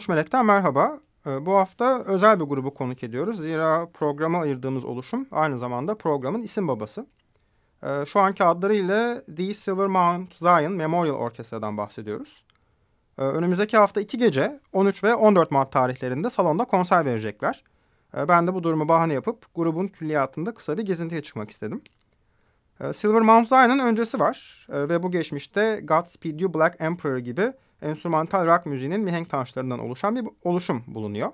13 Melek'ten merhaba. Ee, bu hafta özel bir grubu konuk ediyoruz. Zira programa ayırdığımız oluşum aynı zamanda programın isim babası. Ee, şu anki adlarıyla The Silver Mount Zion Memorial Orkestra'dan bahsediyoruz. Ee, önümüzdeki hafta iki gece 13 ve 14 Mart tarihlerinde salonda konser verecekler. Ben de bu durumu bahane yapıp grubun külliyatında kısa bir gezintiye çıkmak istedim. Silver Mount Zion'ın öncesi var ve bu geçmişte Godspeed You Black Emperor gibi enstrümantal rock müziğinin mihenk taşlarından oluşan bir oluşum bulunuyor.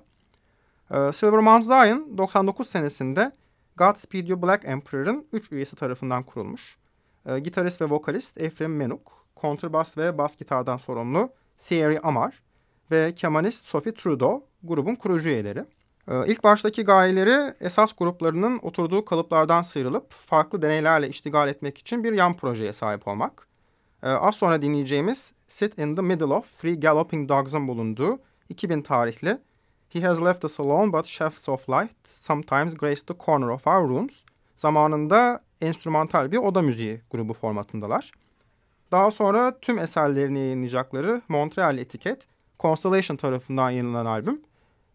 Ee, Silver Mount Zion 99 senesinde Godspeed You Black Emperor'ın 3 üyesi tarafından kurulmuş. Ee, gitarist ve vokalist Efrem Menuk, kontrbas ve bas gitardan sorumlu Thierry Amar ve kemanist Sophie Trudeau grubun kurucu üyeleri. Ee, ilk baştaki gayeleri esas gruplarının oturduğu kalıplardan sıyrılıp farklı deneylerle iştigal etmek için bir yan projeye sahip olmak. Az sonra dinleyeceğimiz Sit in the Middle of Three Galloping Dogs'ın bulunduğu 2000 tarihli He Has Left Us Alone But Shafts of Light Sometimes Grace the Corner of Our Rooms zamanında enstrümantal bir oda müziği grubu formatındalar. Daha sonra tüm eserlerini yayınlayacakları Montreal etiket Constellation tarafından yayınlanan albüm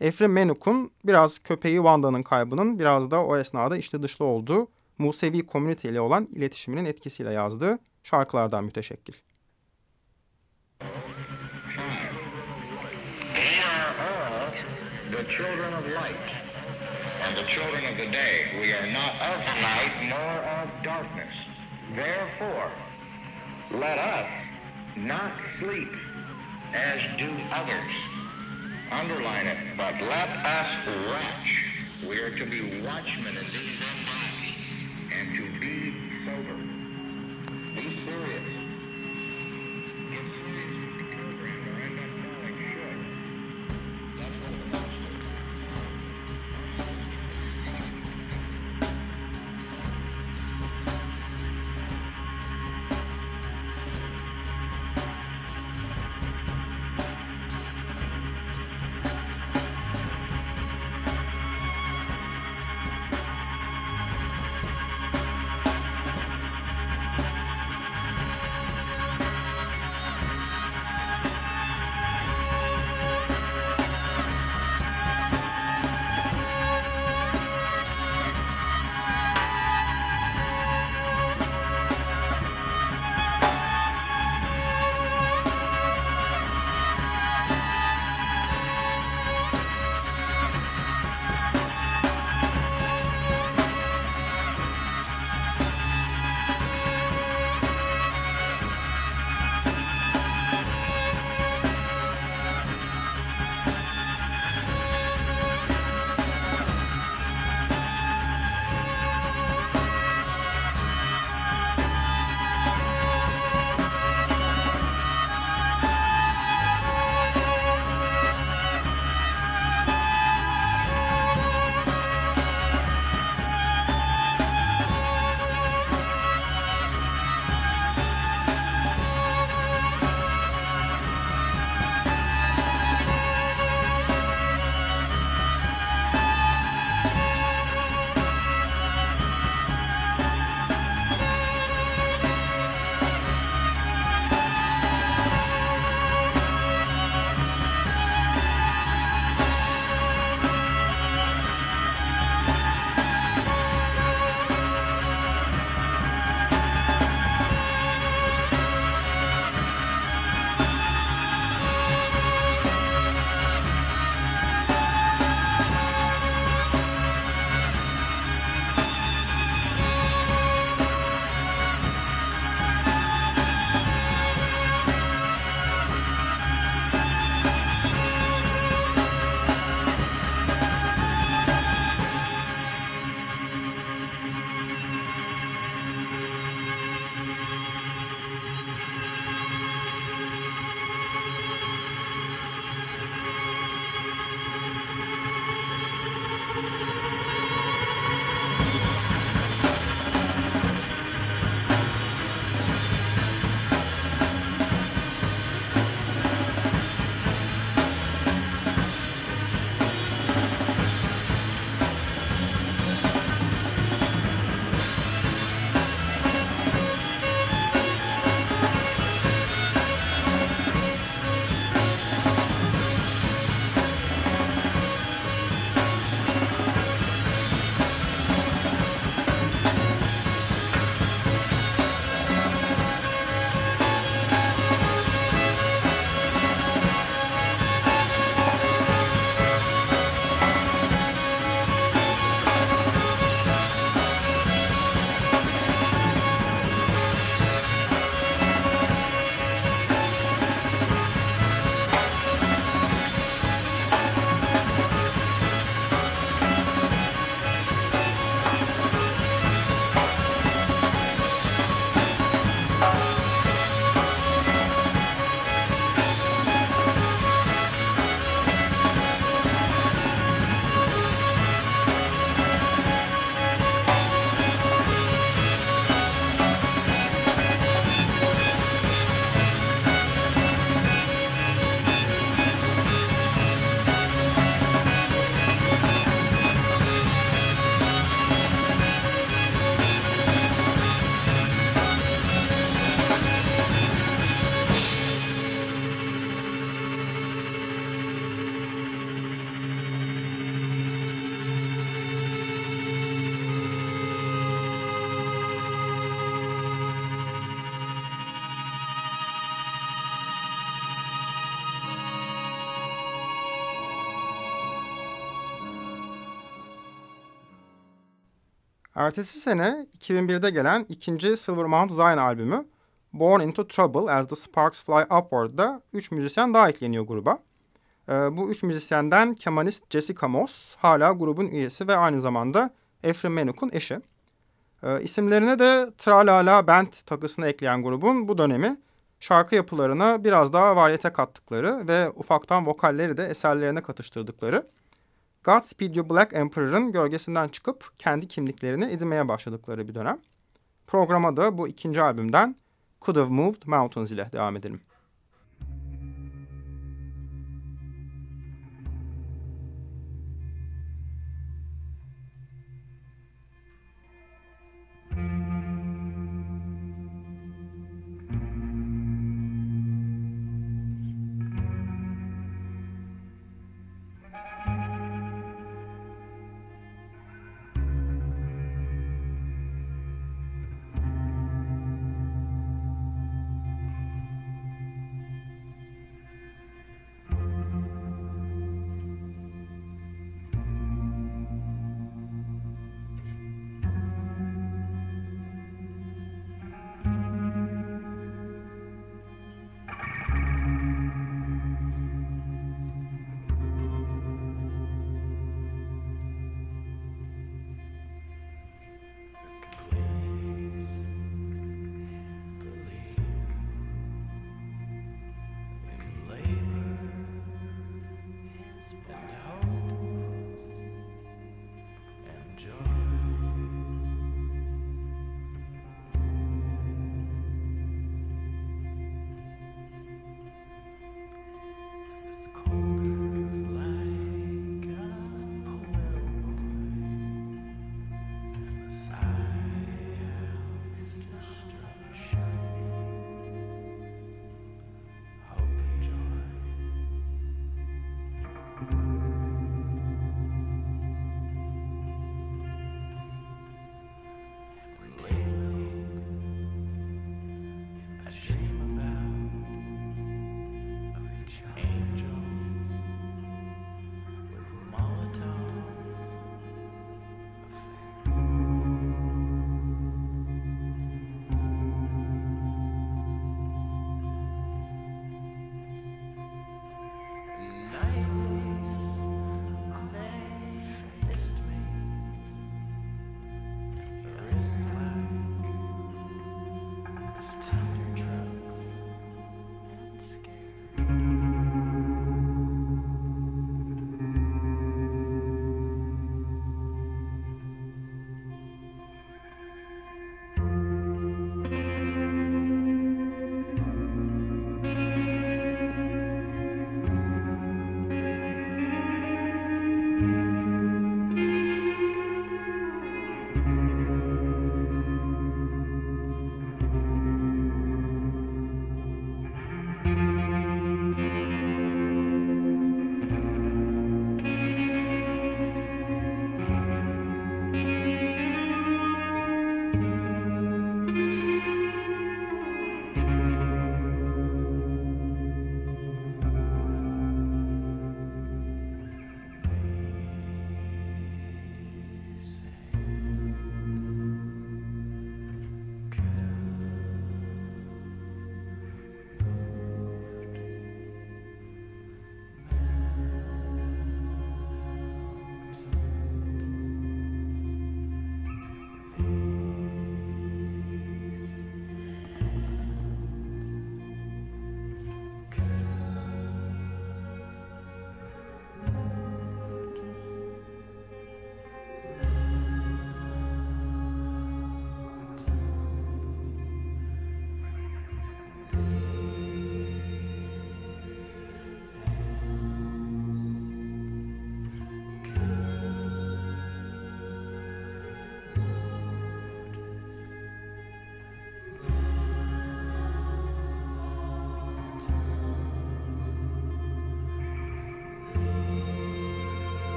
Efrem Menuk'un biraz köpeği Wanda'nın kaybının biraz da o esnada içli dışlı olduğu Musevi komünite ile olan iletişiminin etkisiyle yazdığı şarkılardan müteşekkil. the children of light and the children of the day. We are not of the night nor of darkness. Therefore, let us not sleep as do others. Underline it, but let us watch. We are to be watchmen in these Ertesi sene 2001'de gelen ikinci Silvermount Zion albümü Born Into Trouble As The Sparks Fly Upward'da 3 müzisyen daha ekleniyor gruba. Ee, bu üç müzisyenden kemanist Jessica Moss hala grubun üyesi ve aynı zamanda Efrem Menuk'un eşi. Ee, isimlerine de Tralala Band takısını ekleyen grubun bu dönemi şarkı yapılarına biraz daha variyete kattıkları ve ufaktan vokalleri de eserlerine katıştırdıkları Godspeed You Black Emperor'ın gölgesinden çıkıp kendi kimliklerini edinmeye başladıkları bir dönem. Programa da bu ikinci albümden Could Have Moved Mountains ile devam edelim.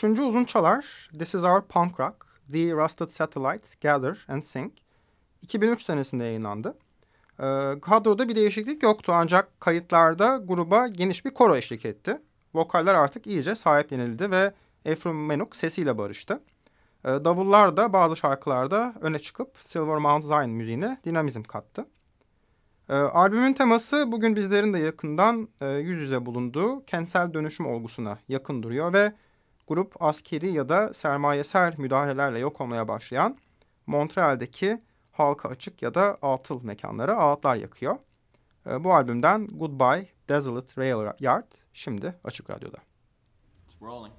Üçüncü uzun çalar This Is Our Punk Rock, The Rusted Satellites Gather and Sing 2003 senesinde yayınlandı. Ee, kadroda bir değişiklik yoktu ancak kayıtlarda gruba geniş bir koro eşlik etti. Vokaller artık iyice sahiplenildi ve Efrem Menuk sesiyle barıştı. Ee, davullar da bazı şarkılarda öne çıkıp Silver Mount Zion müziğine dinamizm kattı. Ee, albümün teması bugün bizlerin de yakından e, yüz yüze bulunduğu kentsel dönüşüm olgusuna yakın duruyor ve grup askeri ya da sermayesel müdahalelerle yok olmaya başlayan Montreal'deki halka açık ya da atıl mekanlara ağıtlar yakıyor. E, bu albümden Goodbye Desolate Rail Yard şimdi Açık Radyo'da. It's rolling.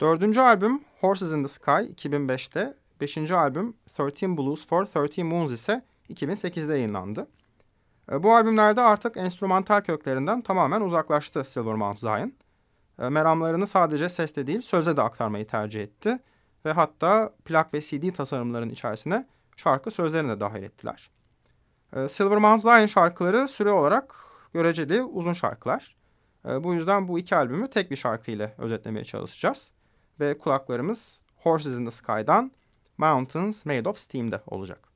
Dördüncü albüm Horses in the Sky 2005'te, beşinci albüm Thirteen Blues for Thirteen Moons ise 2008'de yayınlandı. E, bu albümlerde artık enstrümantal köklerinden tamamen uzaklaştı Silvermount Zion. E, meramlarını sadece sesle değil sözle de aktarmayı tercih etti ve hatta plak ve CD tasarımlarının içerisine şarkı sözlerini de dahil ettiler. E, Silvermount Zion şarkıları süre olarak göreceli uzun şarkılar. Bu yüzden bu iki albümü tek bir şarkıyla özetlemeye çalışacağız ve kulaklarımız Horses in the Sky'dan Mountains Made of Steam'de olacak.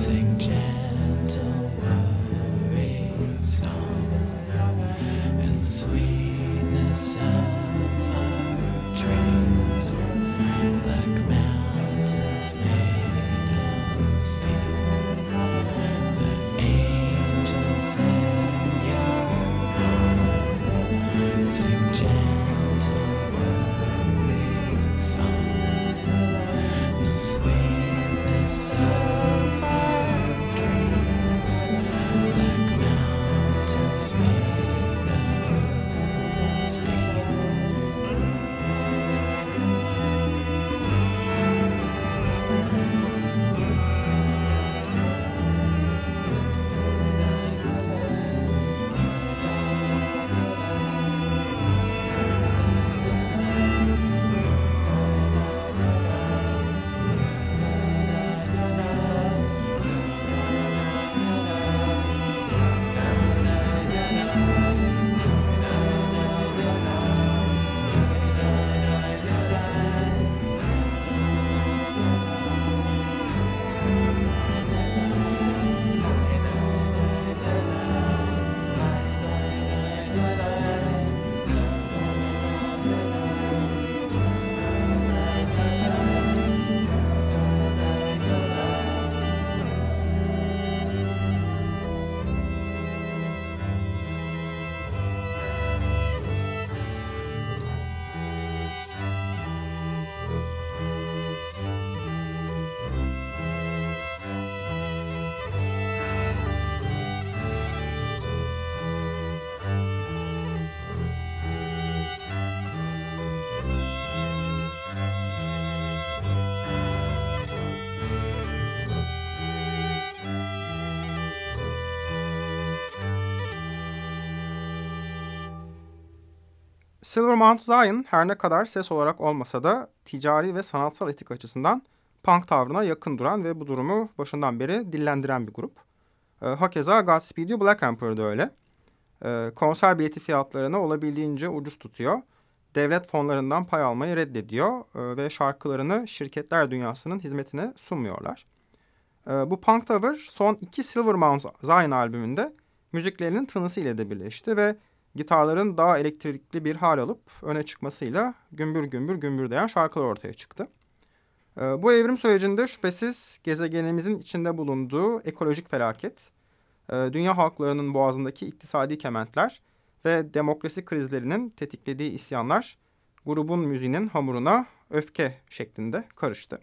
Sing gentle worried songs. Silver Mount Zion her ne kadar ses olarak olmasa da ticari ve sanatsal etik açısından punk tavrına yakın duran ve bu durumu başından beri dillendiren bir grup. E, hakeza Godspeed You Black Emperor da öyle. E, konser bileti fiyatlarını olabildiğince ucuz tutuyor. Devlet fonlarından pay almayı reddediyor e, ve şarkılarını şirketler dünyasının hizmetine sunmuyorlar. E, bu punk tavır son iki Silver Mount Zion albümünde müziklerinin tınısıyla da birleşti ve gitarların daha elektrikli bir hal alıp öne çıkmasıyla gümbür gümbür gümbürdeyen şarkılar ortaya çıktı. Ee, bu evrim sürecinde şüphesiz gezegenimizin içinde bulunduğu ekolojik felaket, e, dünya halklarının boğazındaki iktisadi kementler ve demokrasi krizlerinin tetiklediği isyanlar grubun müziğinin hamuruna öfke şeklinde karıştı.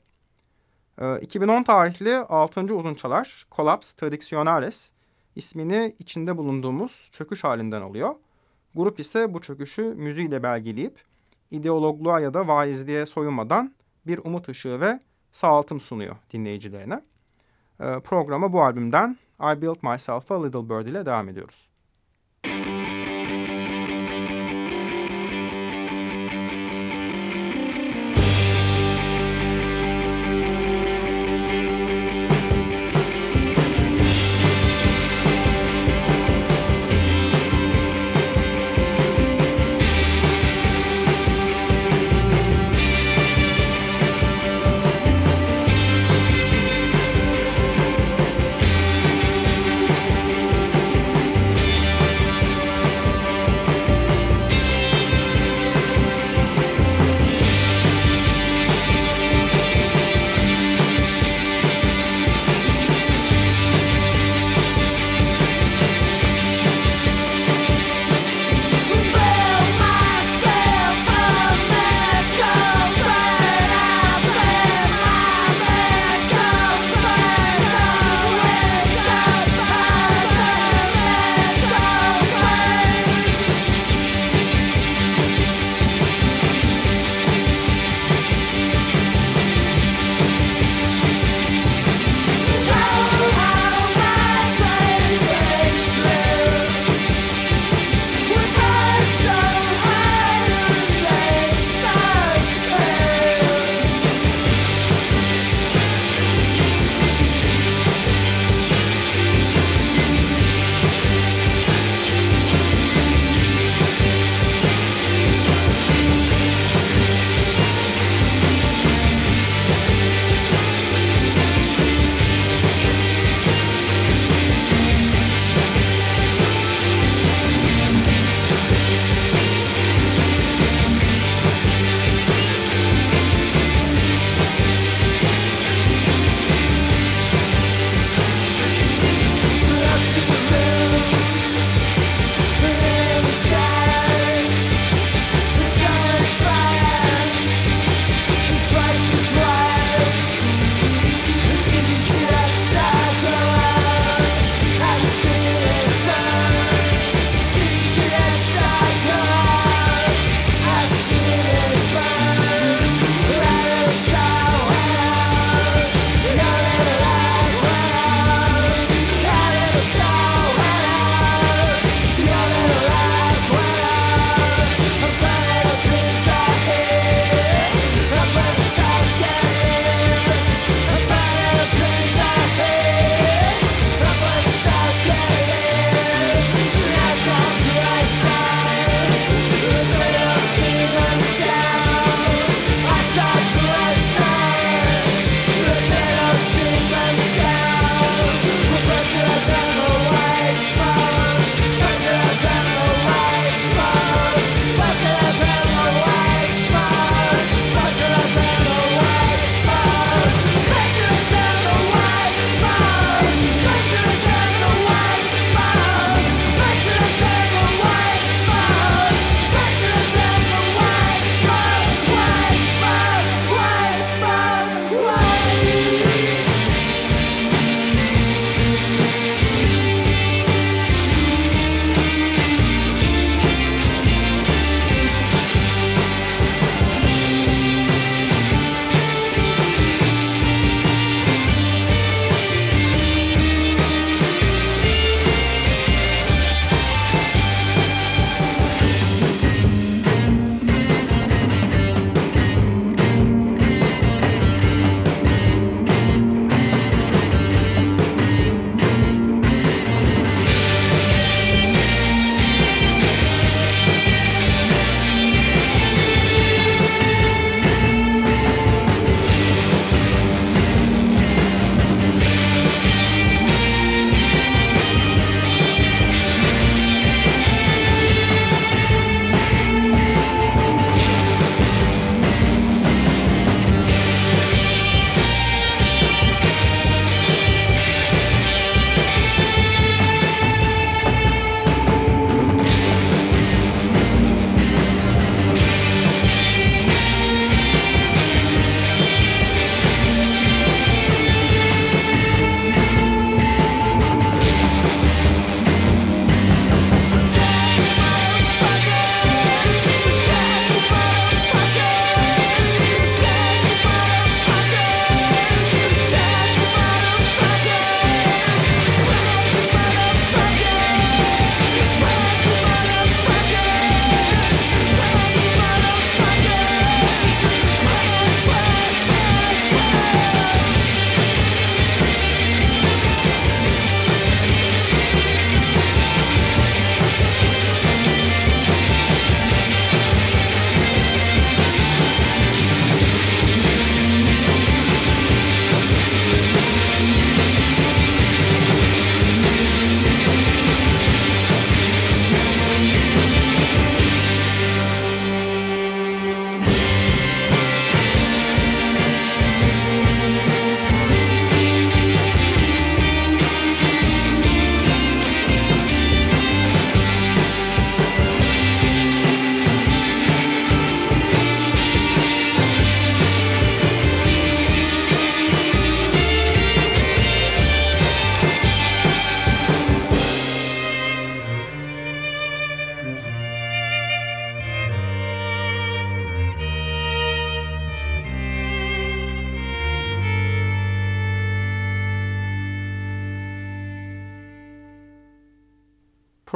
2010 ee, tarihli 6. uzunçalar Collapse Traditionales ismini içinde bulunduğumuz çöküş halinden alıyor Grup ise bu çöküşü müziğiyle belgeleyip ideologluğa ya da vaizliğe soyunmadan bir umut ışığı ve sağaltım sunuyor dinleyicilerine. Ee, programa bu albümden I Built Myself a Little Bird ile devam ediyoruz.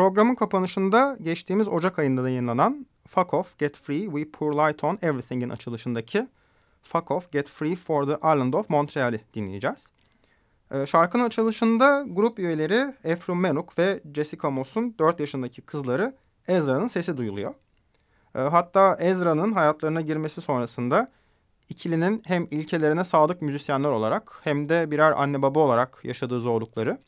Programın kapanışında geçtiğimiz Ocak ayında yayınlanan Fuck Off, Get Free, We Pour Light On Everything'in açılışındaki Fuck Off, Get Free for the Island of Montreal'i dinleyeceğiz. Ee, şarkının açılışında grup üyeleri Efrun Menuk ve Jessica Moss'un 4 yaşındaki kızları Ezra'nın sesi duyuluyor. Ee, hatta Ezra'nın hayatlarına girmesi sonrasında ikilinin hem ilkelerine sadık müzisyenler olarak hem de birer anne baba olarak yaşadığı zorlukları,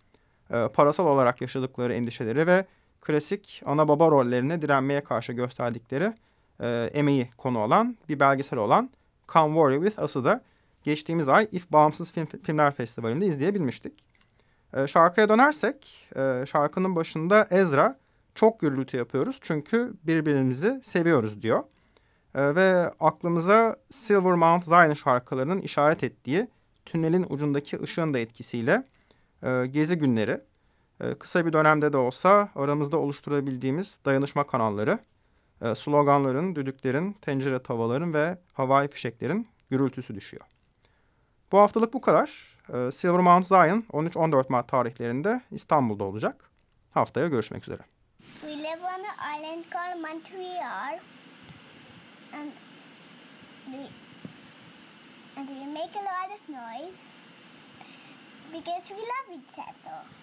e, parasal olarak yaşadıkları endişeleri ve klasik ana baba rollerine direnmeye karşı gösterdikleri e, emeği konu olan bir belgesel olan Come Worry With Us'ı da geçtiğimiz ay İF Bağımsız Film, Filmler Festivali'nde izleyebilmiştik. E, şarkıya dönersek e, şarkının başında Ezra çok gürültü yapıyoruz çünkü birbirimizi seviyoruz diyor. E, ve aklımıza Silver Mount Zion şarkılarının işaret ettiği tünelin ucundaki ışığın da etkisiyle e, gezi günleri, kısa bir dönemde de olsa aramızda oluşturabildiğimiz dayanışma kanalları, e, sloganların, düdüklerin, tencere tavaların ve havai fişeklerin gürültüsü düşüyor. Bu haftalık bu kadar. E, Silver Mount Zion 13-14 Mart tarihlerinde İstanbul'da olacak. Haftaya görüşmek üzere. We live on an island called Montreal, and we and we make a lot of noise because we love each other.